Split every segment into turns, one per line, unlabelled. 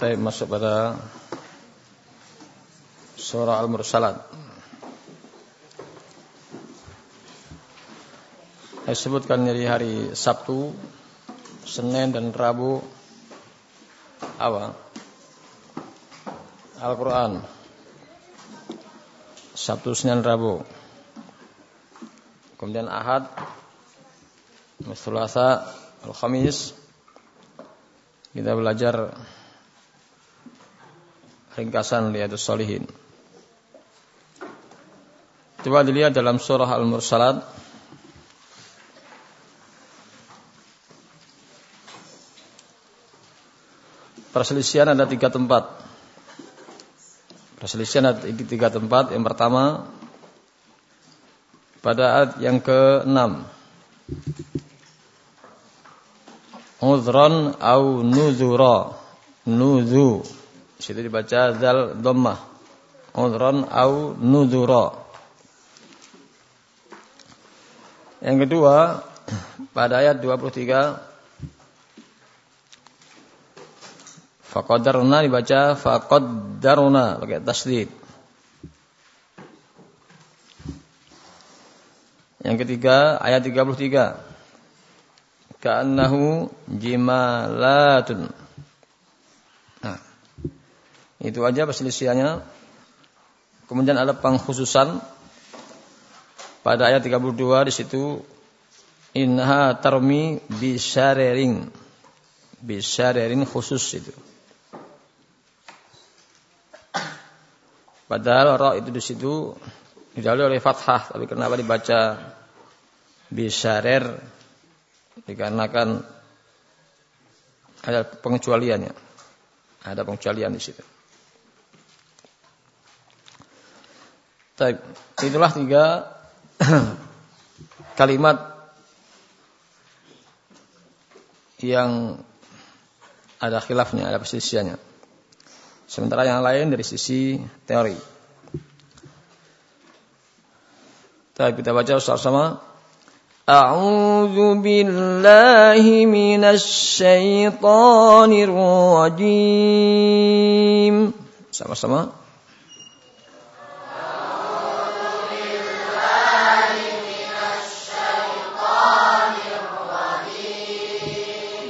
Kita masuk pada surah Al-Mursalat. Saya sebutkan dari hari Sabtu, Senin dan Rabu apa? Al-Quran. Sabtu, Senin, Rabu. Kemudian Ahad, Mustulasa, Al-Khamis. Kita belajar ringkasan Riyadus Solihin. Coba dilihat dalam surah Al-Mursalat. Perselisihan ada tiga tempat. Perselisihan ada tiga tempat. Yang pertama pada ayat yang ke-6. Udhran au nuzura. Nuzu. Situ dibaca zal dhammah. Udhran au nuzura. Yang kedua pada ayat 23 Faqadarna dibaca faqaddarna pakai tasdid. Yang ketiga ayat 33. Ka'annahu jimalatun. Itu aja perselisihannya. Kemudian ada pengkhususan pada ayat 32 di situ inha tarmi bisyaririn. Bisyaririn khusus itu. Padahal ra itu di situ didahului oleh fathah, tapi kenapa dibaca bisarer? Dikarenakan ada pengecualiannya. Ada pengecualian di situ. Baik, itulah tiga kalimat yang ada khilafnya, ada persisiannya. Sementara yang lain dari sisi teori. Kita baca sama-sama. A'udzu billahi minasy syaithanir rajim. Sama-sama.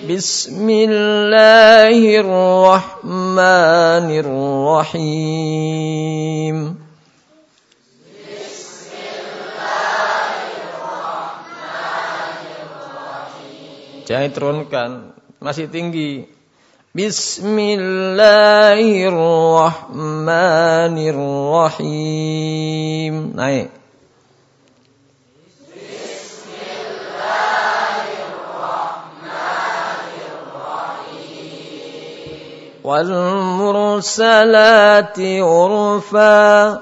بسم الله الرحمن الرحيم بسم الله الرحمن الرحيم Jangan turunkan, masih tinggi. Bismillahirrahmanirrahim. Naik. والمرسلات عرفا.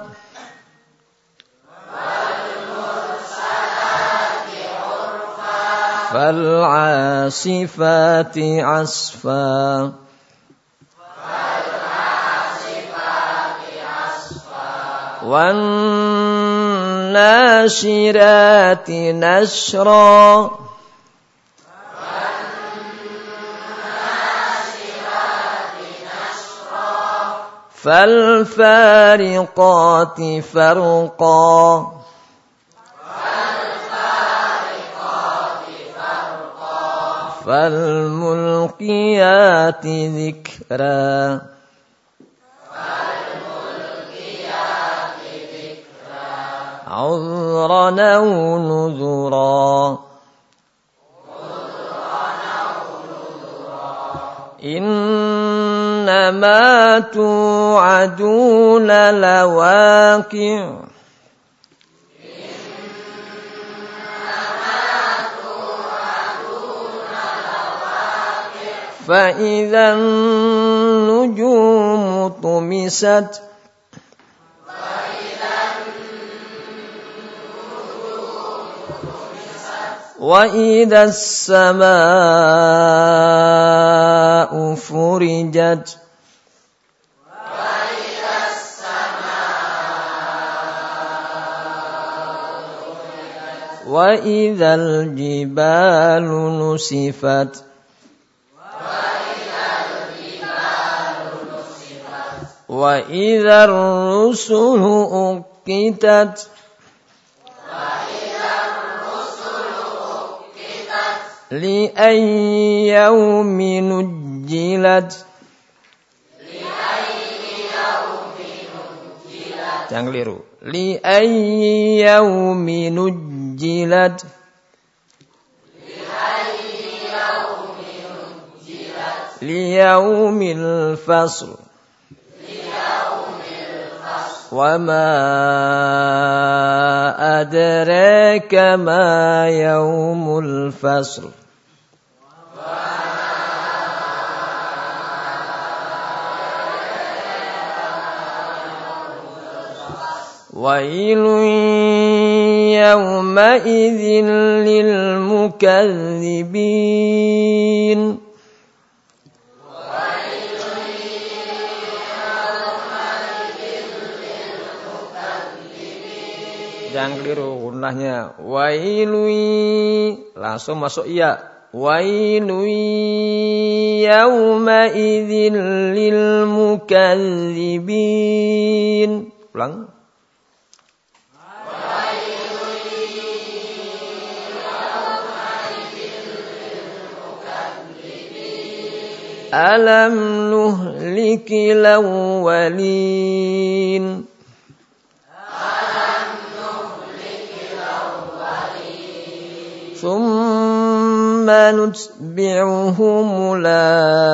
فالعاصفات عصفا. والناشرات نشرا. فالفارقات فرقا. فالملقيات ذكرا. عذرا أو نذرا. إنما توعدون لواقع فإذا النجوم طمست واذا السماء فرجت وإذا الجبال نسفت وإذا الرسل أقتت uqitat Li ayyi yawmin ujjilat Jangan keliru. Li ayyi yawmin ujjilat ليوم الفصل وما أدراك ما يوم الفصل ويل يومئذ للمكذبين Jangan keliru gunahnya. Wailui langsung masuk iya. Wailui yauma idzin lil mukadzibin. Ulang. Alam nuhlikil awwalin ثم نتبعهم الآخرين.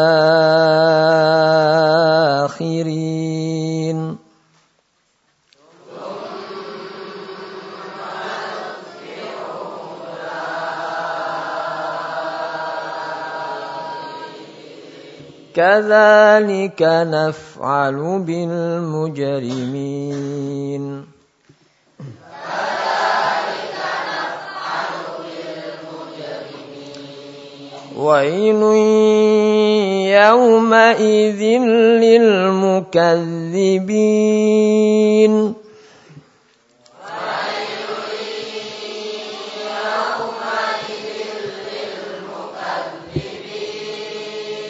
كذلك نفعل بالمجرمين. ويل يومئذ للمكذبين.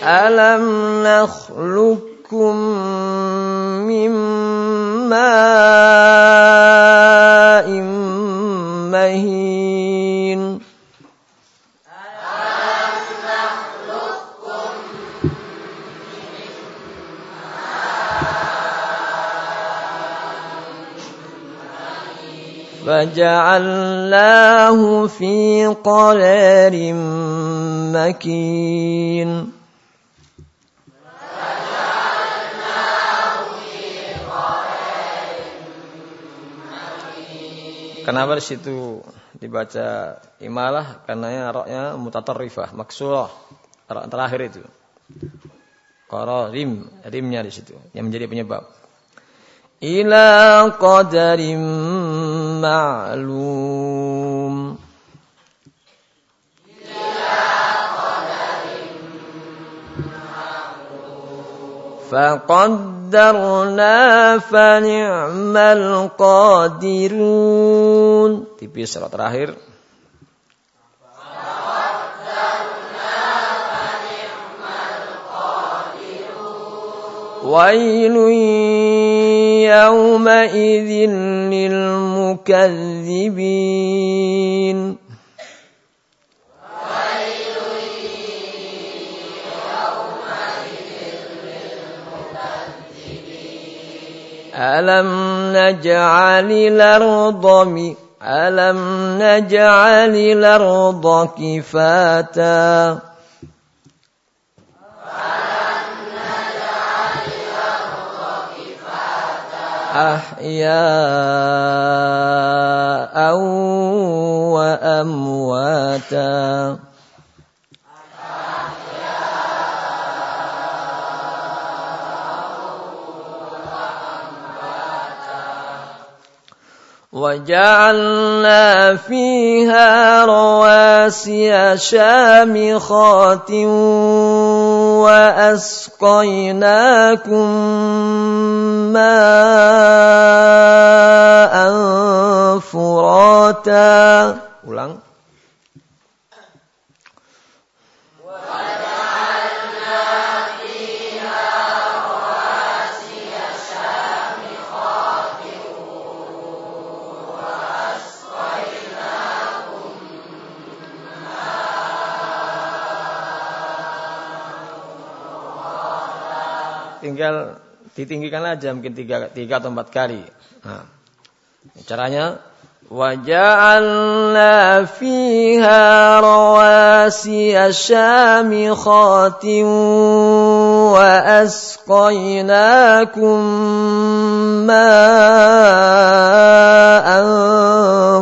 ألم نخلقكم من ماء مهين فجعلناه في قرار مكين Kenapa di situ dibaca imalah? Karena ya roknya mutatarrifah, maksurah. Rok terakhir itu. Qara rim, rimnya di situ yang menjadi penyebab. Ila qadarim معلوم فقدرنا فنعم القادرون tipis surat terakhir ويل يومئذ للمكذبين ألم نجعل الأرض ألم نجعل الأرض كفاتا أحياء وأمواتا. وجعلنا فيها رواسي شامخات. وأسقيناكم ماء فراتا. Ulang. tinggal ditinggikan aja mungkin tiga, tiga atau empat kali. Nah, caranya وجعلنا فيها رواسي شامخات وأسقيناكم ماء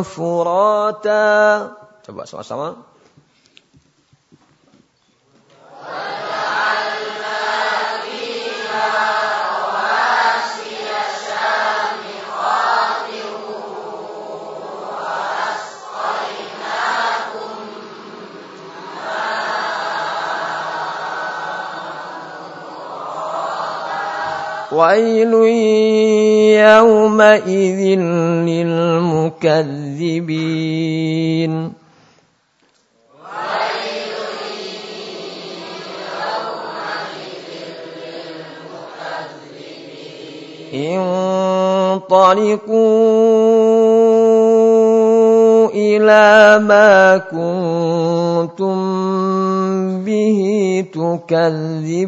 فراتا coba sama-sama ويل يومئذ للمكذبين انطلقوا إلى ما كنتم به تكذبون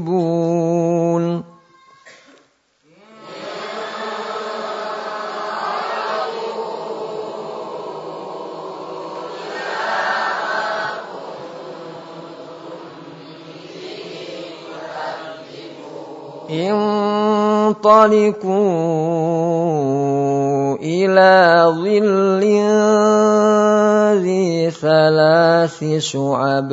انطلقوا إلى ظل ذي ثلاث شعب.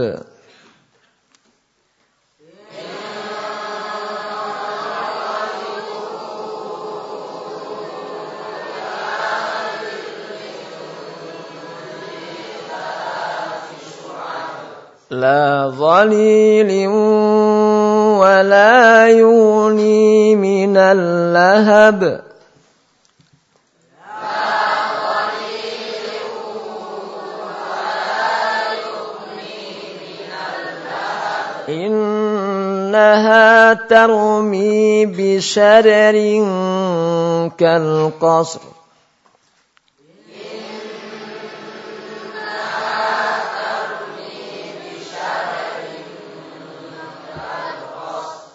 لا ظليل ولا يغني من اللهب إنها ترمي بشرر كالقصر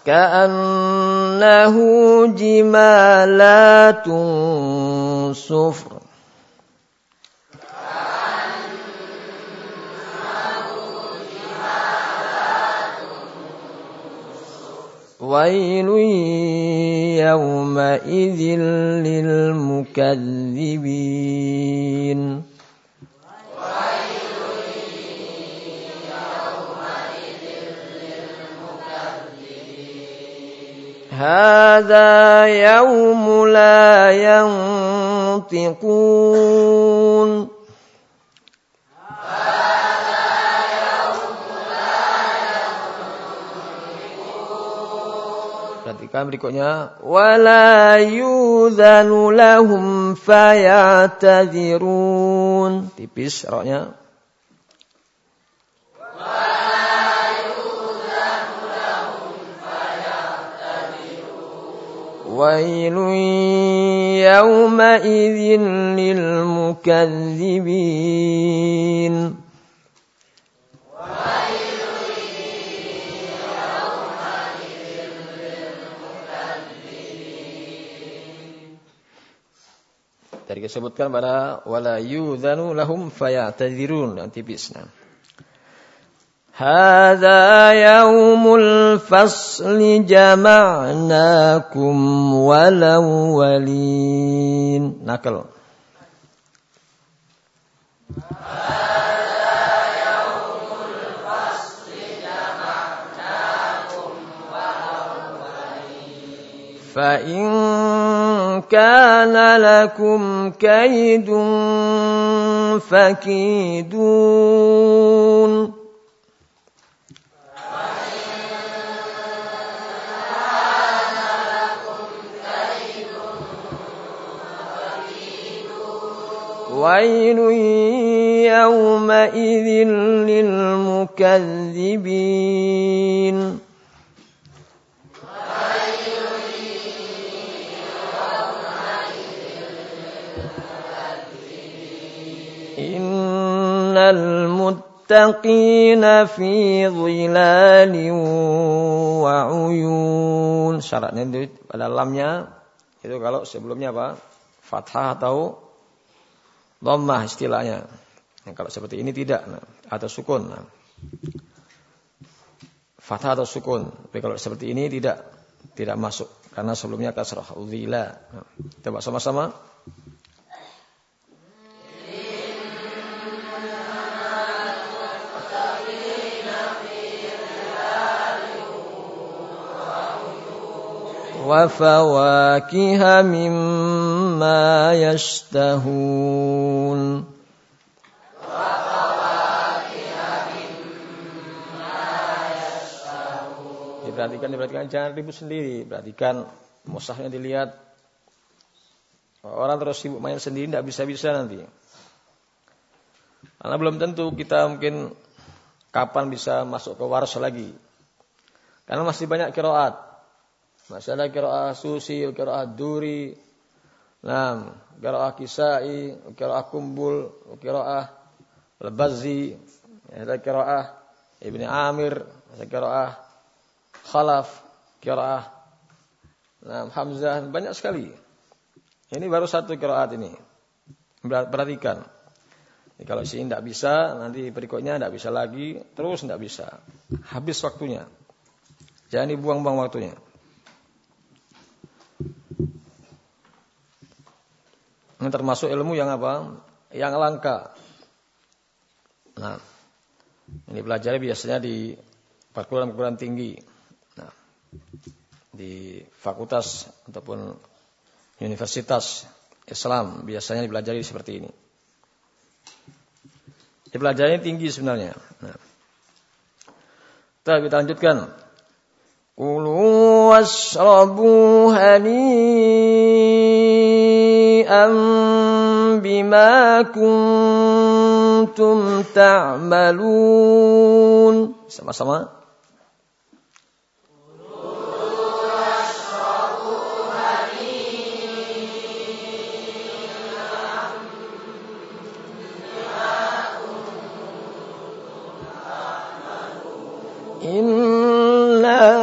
كأنه جمالات صفر ويل يومئذ للمكذبين. هذا يوم لا ينطقون Perhatikan berikutnya wala yudhanu lahum fayatadzirun tipis roknya ويل يومئذ للمكذبين Tadi disebutkan pada wala yudhanu lahum fayatadzirun nanti bisna. هذا يوم الفصل جمعناكم والأولين. نقل فإن كان لكم كيد فكيدون. ويل يومئذ للمكذبين إن المتقين للمتقين في ظلال وعيون syaratnya itu pada lamnya itu kalau sebelumnya apa fathah atau dhammah istilahnya nah, kalau seperti ini tidak nah, atau sukun nah. fathah atau sukun tapi kalau seperti ini tidak tidak masuk karena sebelumnya kasrah dhila nah, coba sama-sama وفواكه مما يشتهون Diperhatikan, diperhatikan, jangan ribut sendiri. Perhatikan, musahnya dilihat. Orang terus sibuk main sendiri, tidak bisa-bisa nanti. Karena belum tentu kita mungkin kapan bisa masuk ke waras lagi. Karena masih banyak kiroat. Masalah kiraah susi, kiraah duri, nah, kiraah kisai, kiraah kumbul, kiraah lebazi, ada kiraah ibni Amir, ada kiraah khalaf, kiraah nah, Hamzah, banyak sekali. Ini baru satu kiraat ini. Perhatikan. Jadi kalau sini tidak bisa, nanti berikutnya tidak bisa lagi, terus tidak bisa. Habis waktunya. Jangan dibuang-buang waktunya. Ini termasuk ilmu yang apa? Yang langka. Nah, ini belajar biasanya di perguruan-perguruan tinggi. Nah, di fakultas ataupun universitas Islam biasanya dipelajari seperti ini. Dipelajari tinggi sebenarnya. Nah. Kita, kita lanjutkan. Kulu wasrabu شيئا بما كنتم تعملون. Sama-sama.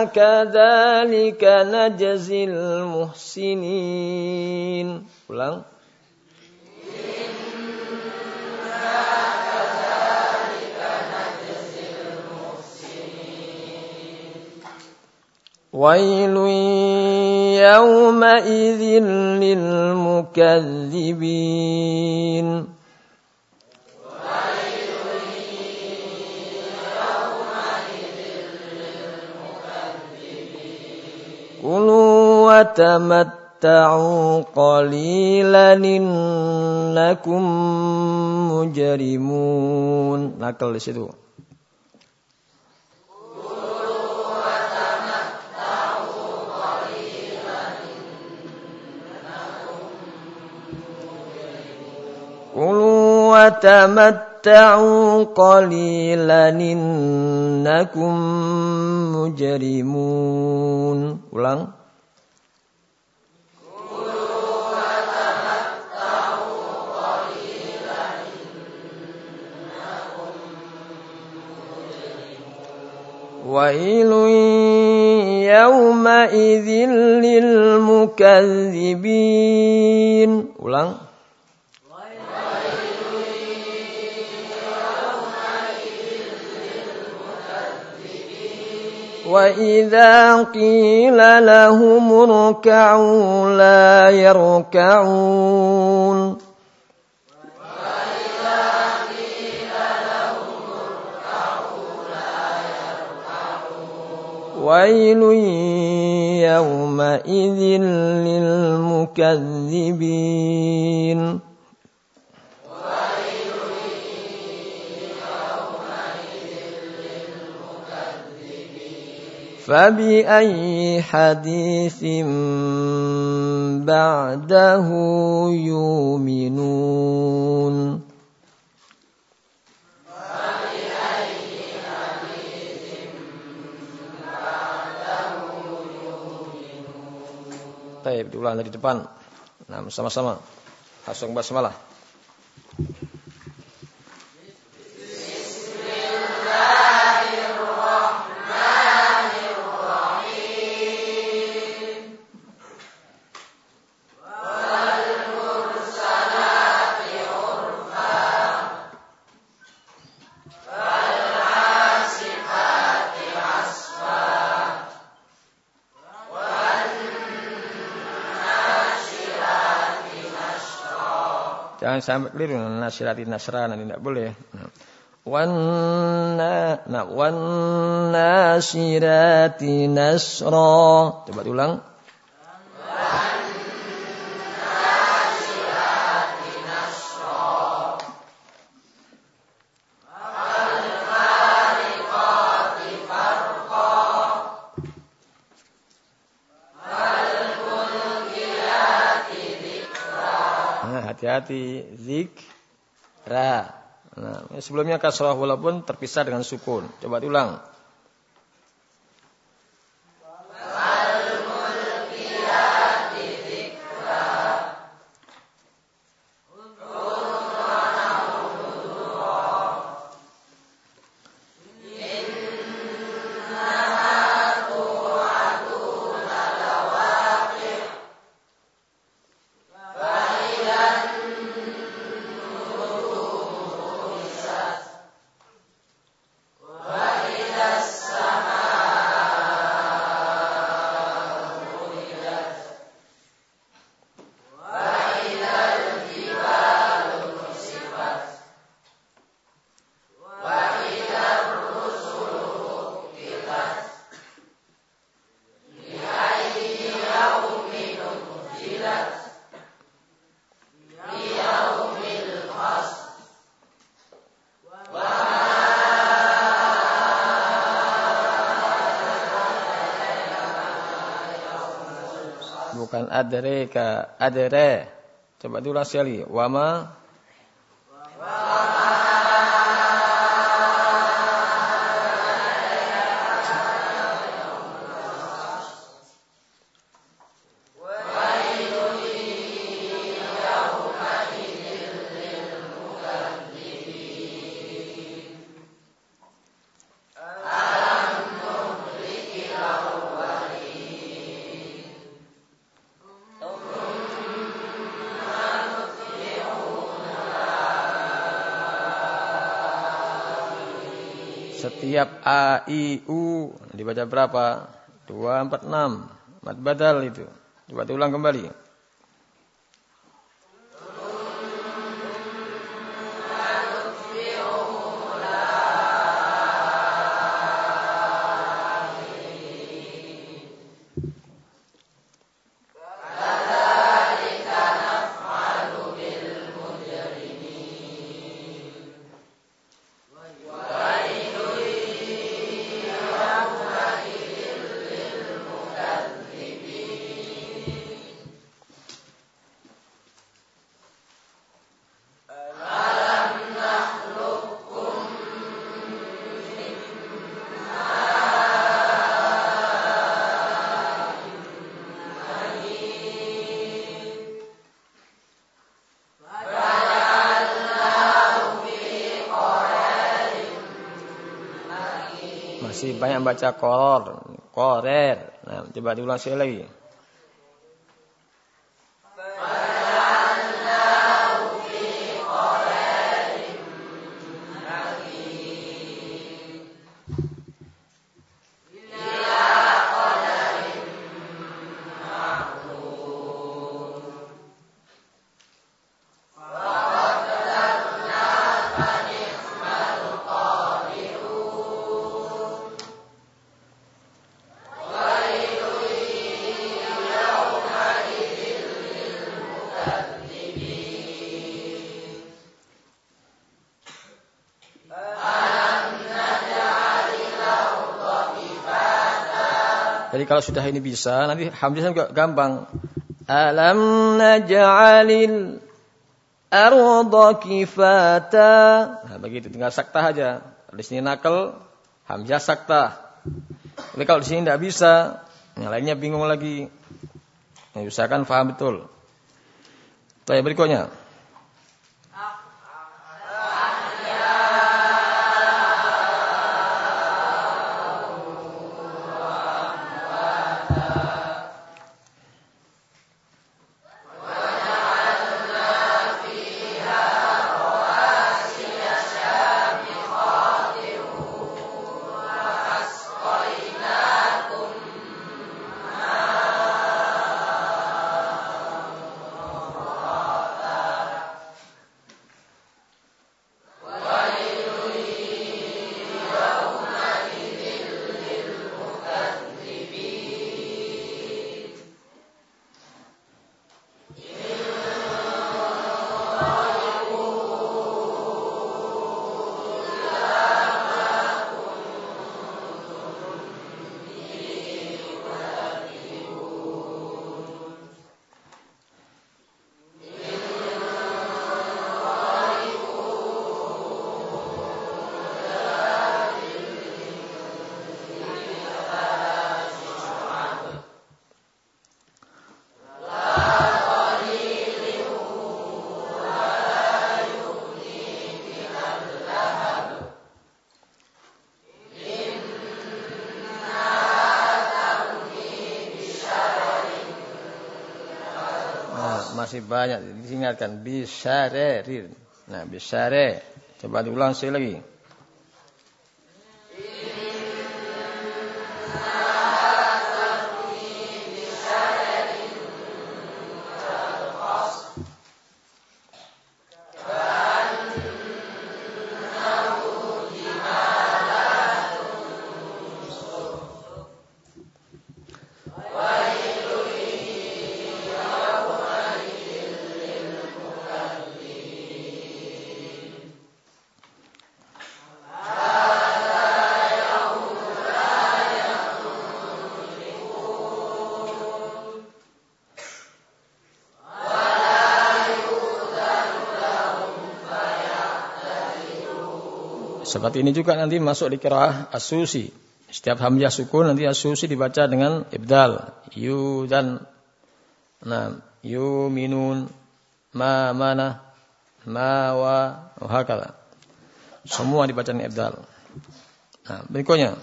كذلك نجزي المحسنين. Ulang. ويل يومئذ للمكذبين. كلوا وتمتعوا قليلا إنكم مجرمون nakal di situ كلوا وتمتعوا قليلا إنكم mujrimun. Ulang. ويل يومئذ للمكذبين ulang وإذا قيل لهم اركعوا لا يركعون ويل يومئذ للمكذبين فبأي حديث بعده يؤمنون Baik, diulang dari depan. Nah, sama-sama. Langsung basmalah. Sampai keliru nasirati nasrana tidak boleh. Wanna nah wan nasirati nasra. Coba ulang. Hati-hati zikra. Nah, sebelumnya kasrah walaupun terpisah dengan sukun. Coba diulang. Adreka adre. Coba diulang sekali. Wama I, U dibaca berapa? Dua, empat, enam. Mat badal itu. Coba diulang kembali. Banyak baca koror, korer. Nah, coba diulang sekali lagi. Jadi kalau sudah ini bisa, nanti hamzah juga gampang. Alam naj'alil arda kifata. Nah, begitu tinggal sakta aja. Di sini nakal, hamzah sakta. Tapi kalau di sini tidak bisa, yang lainnya bingung lagi. Yang usahakan faham betul. Baik, berikutnya. Masih banyak diingatkan bisarerin. Nah, bisare. Coba diulang sekali lagi. Seperti ini juga nanti masuk di kiraah asusi. Setiap hamzah sukun nanti asusi dibaca dengan ibdal. Yu dan nah, yu minun ma mana ma wa hakala. Semua dibaca dengan ibdal. Nah, berikutnya.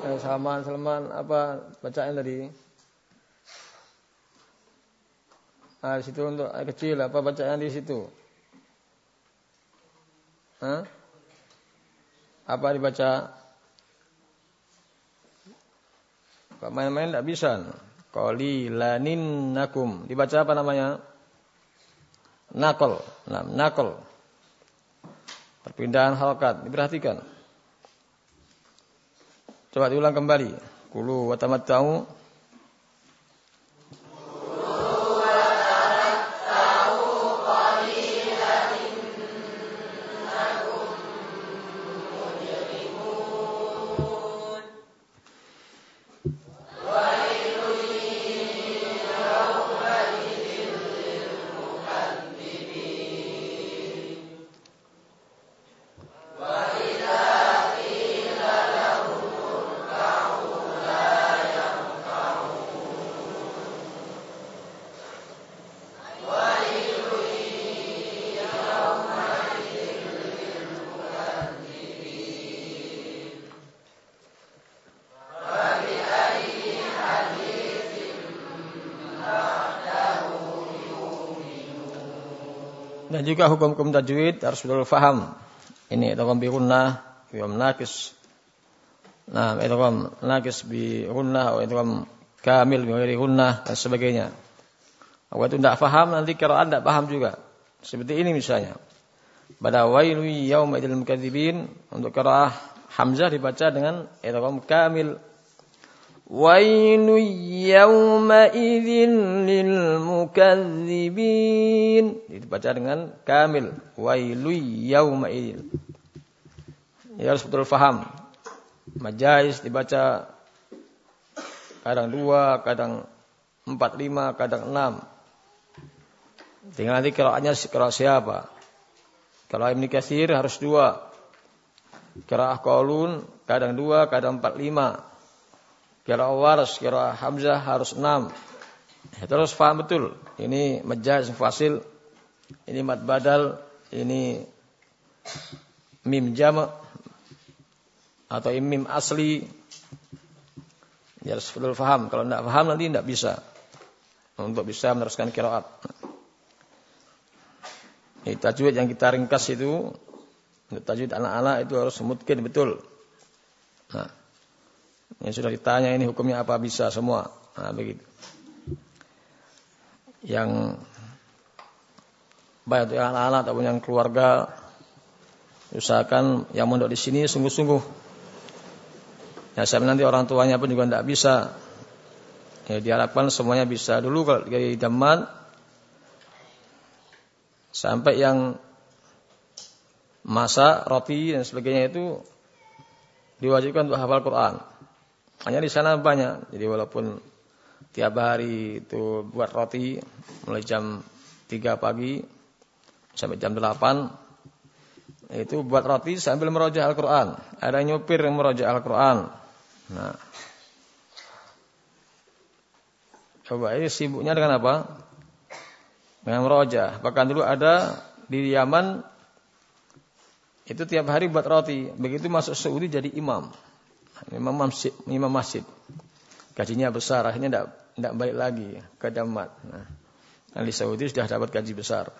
Salman, Salman apa bacaan tadi? Ah, di situ untuk kecil apa bacaan di situ? Hah? Apa dibaca? Pak main-main tidak bisa. Qalilanin nakum. Dibaca apa namanya? Nakol. Nah, nakol. Perpindahan halakat. Diperhatikan. Coba diulang kembali. Kulu wa tamatta'u juga hukum-hukum tajwid harus betul faham. Ini idgham bi gunnah, idgham nakis. Nah, idgham nakis bi gunnah atau kamil bi dan sebagainya. Kalau itu tidak faham nanti qiraat tidak paham juga. Seperti ini misalnya. Pada wailu yauma idil mukadzibin untuk qiraah Hamzah dibaca dengan idgham kamil Yawma'idhin lil mukadzibin. Dibaca dengan kamil. Wailu yawma'idhin. Ya harus betul faham. Majais dibaca kadang dua, kadang empat lima, kadang enam. Tinggal nanti kiraatnya kiraat siapa. Kalau Ibn Kathir harus dua. Kiraat Qaulun kadang dua, kadang empat lima. Kiraat Waras, kiraat Hamzah harus enam. Terus paham betul. Ini majaz fasil. Ini mad badal. Ini mim jama' atau mim asli. Ya harus betul paham. Kalau tidak paham nanti tidak bisa untuk bisa meneruskan kiraat. Ini tajwid yang kita ringkas itu, tajwid anak-anak itu harus mungkin betul. Nah, yang sudah ditanya ini hukumnya apa bisa semua. Nah, begitu. Yang baik itu anak-anak ataupun yang keluarga usahakan yang mondok di sini sungguh-sungguh. Ya, saya nanti orang tuanya pun juga tidak bisa Ya, diharapkan semuanya bisa dulu kalau dari zaman sampai yang masa roti dan sebagainya itu diwajibkan untuk hafal Quran. Hanya di sana banyak. Jadi walaupun tiap hari itu buat roti mulai jam 3 pagi sampai jam 8 itu buat roti sambil merojah Al-Quran. Ada nyupir yang merojah Al-Quran. Nah, Coba ini sibuknya dengan apa? Dengan merojah. Bahkan dulu ada di Yaman itu tiap hari buat roti. Begitu masuk Saudi jadi imam. Imam masjid. Imam masjid. Gajinya besar. Akhirnya tidak tidak balik lagi ke Damat. Nah, di Saudi sudah dapat gaji besar.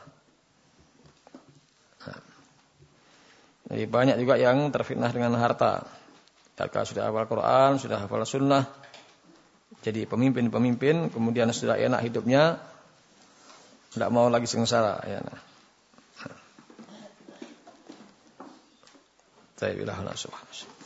Nah, jadi banyak juga yang terfitnah dengan harta. Kalau sudah hafal Quran, sudah hafal sunnah, jadi pemimpin-pemimpin, kemudian sudah enak hidupnya, tidak mau lagi sengsara. Ya, nah. Saya bilang subhanahu